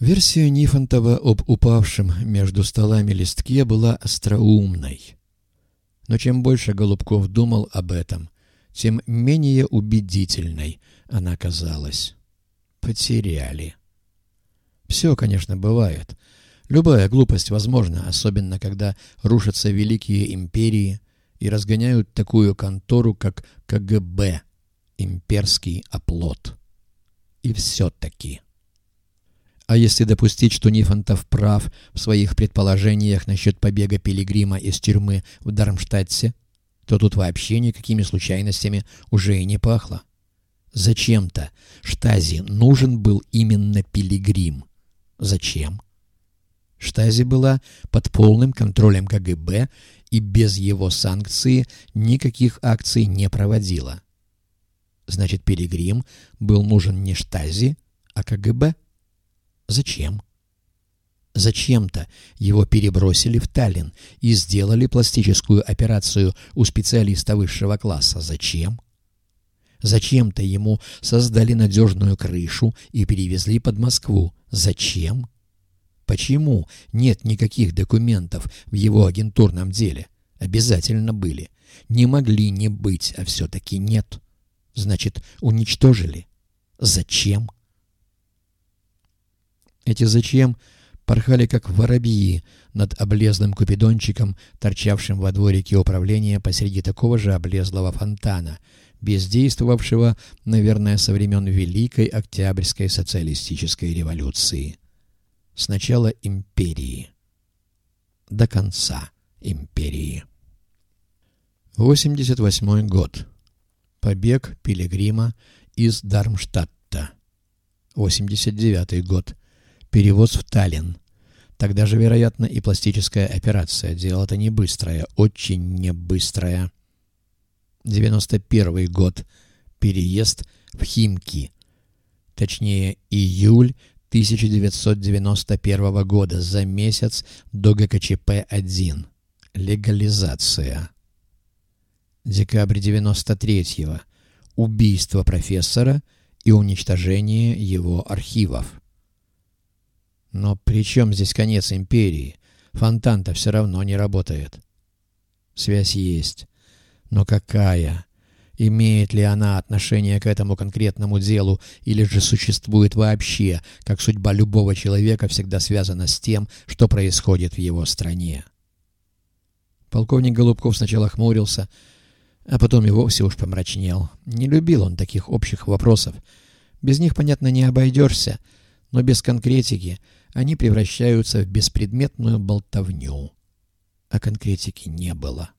Версия Нифонтова об упавшем между столами листке была остроумной. Но чем больше Голубков думал об этом, тем менее убедительной она казалась. Потеряли. Все, конечно, бывает. Любая глупость возможна, особенно когда рушатся великие империи и разгоняют такую контору, как КГБ, имперский оплот. И все-таки... А если допустить, что Нифонтов прав в своих предположениях насчет побега Пилигрима из тюрьмы в Дармштадте, то тут вообще никакими случайностями уже и не пахло. Зачем-то Штази нужен был именно Пилигрим. Зачем? Штази была под полным контролем КГБ и без его санкции никаких акций не проводила. Значит, Пилигрим был нужен не Штази, а КГБ. Зачем? Зачем-то его перебросили в Таллин и сделали пластическую операцию у специалиста высшего класса. Зачем? Зачем-то ему создали надежную крышу и перевезли под Москву. Зачем? Почему нет никаких документов в его агентурном деле? Обязательно были. Не могли не быть, а все-таки нет. Значит, уничтожили. Зачем? Эти «зачем» порхали как воробьи над облезлым купидончиком, торчавшим во дворике управления посреди такого же облезлого фонтана, бездействовавшего, наверное, со времен Великой Октябрьской социалистической революции. Сначала империи. До конца империи. 88 год. Побег Пилигрима из Дармштадта. 89 год перевоз в Таллин. Тогда же, вероятно, и пластическая операция. Дело-то не быстрое, очень не быстрое. 91 год. Переезд в Химки. Точнее, июль 1991 года, за месяц до ГКЧП-1. Легализация. Декабрь 93-го. Убийство профессора и уничтожение его архивов. Но при чем здесь конец империи? Фонтан-то все равно не работает. Связь есть. Но какая? Имеет ли она отношение к этому конкретному делу, или же существует вообще, как судьба любого человека всегда связана с тем, что происходит в его стране? Полковник Голубков сначала хмурился, а потом и вовсе уж помрачнел. Не любил он таких общих вопросов. Без них, понятно, не обойдешься, но без конкретики — они превращаются в беспредметную болтовню. А конкретики не было.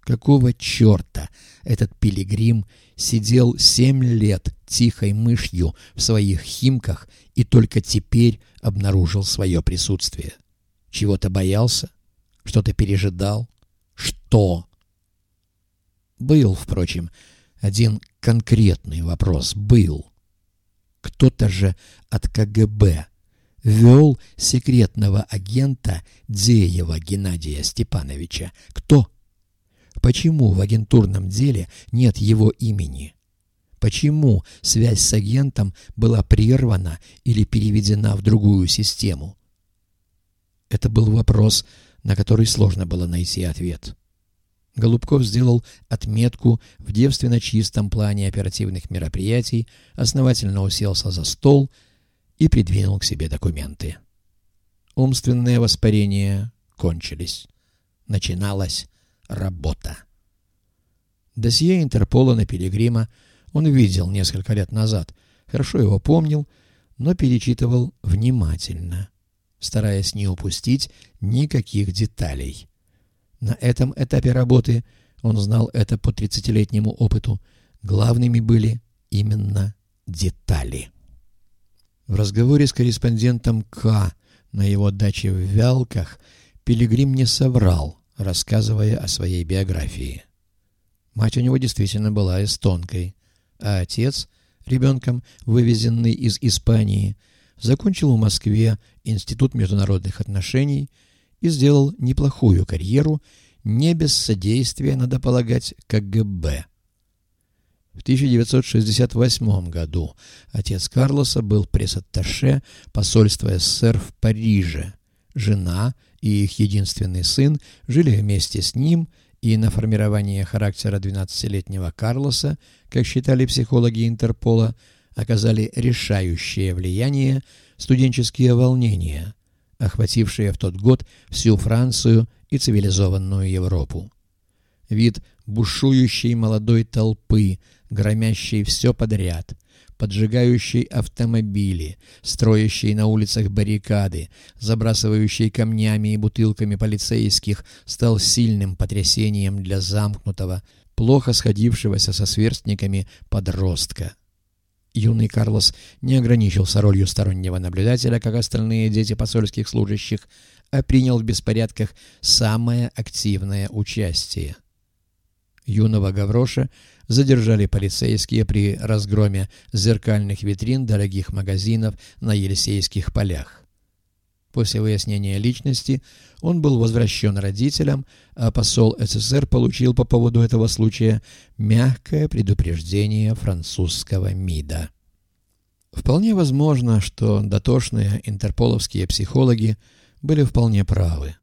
Какого черта этот пилигрим сидел семь лет тихой мышью в своих химках и только теперь обнаружил свое присутствие? Чего-то боялся? Что-то пережидал? Что? Был, впрочем, один конкретный вопрос. Был. Кто-то же от КГБ вел секретного агента Деева Геннадия Степановича. Кто? Почему в агентурном деле нет его имени? Почему связь с агентом была прервана или переведена в другую систему? Это был вопрос, на который сложно было найти ответ. Голубков сделал отметку в девственно чистом плане оперативных мероприятий, основательно уселся за стол — и придвинул к себе документы. Умственные воспарения кончились. Начиналась работа. Досье Интерпола на Пилигрима он видел несколько лет назад, хорошо его помнил, но перечитывал внимательно, стараясь не упустить никаких деталей. На этом этапе работы, он знал это по тридцатилетнему опыту, главными были именно детали. В разговоре с корреспондентом К. на его даче в Вялках Пилигрим не соврал, рассказывая о своей биографии. Мать у него действительно была эстонкой, а отец, ребенком, вывезенный из Испании, закончил в Москве Институт международных отношений и сделал неплохую карьеру не без содействия, надо полагать, КГБ. В 1968 году отец Карлоса был пресс-атташе посольства СССР в Париже. Жена и их единственный сын жили вместе с ним, и на формирование характера 12-летнего Карлоса, как считали психологи Интерпола, оказали решающее влияние студенческие волнения, охватившие в тот год всю Францию и цивилизованную Европу. Вид бушующей молодой толпы, громящей все подряд, поджигающей автомобили, строящей на улицах баррикады, забрасывающей камнями и бутылками полицейских, стал сильным потрясением для замкнутого, плохо сходившегося со сверстниками подростка. Юный Карлос не ограничился ролью стороннего наблюдателя, как остальные дети посольских служащих, а принял в беспорядках самое активное участие. Юного Гавроша задержали полицейские при разгроме зеркальных витрин дорогих магазинов на Елисейских полях. После выяснения личности он был возвращен родителям, а посол СССР получил по поводу этого случая мягкое предупреждение французского МИДа. Вполне возможно, что дотошные интерполовские психологи были вполне правы.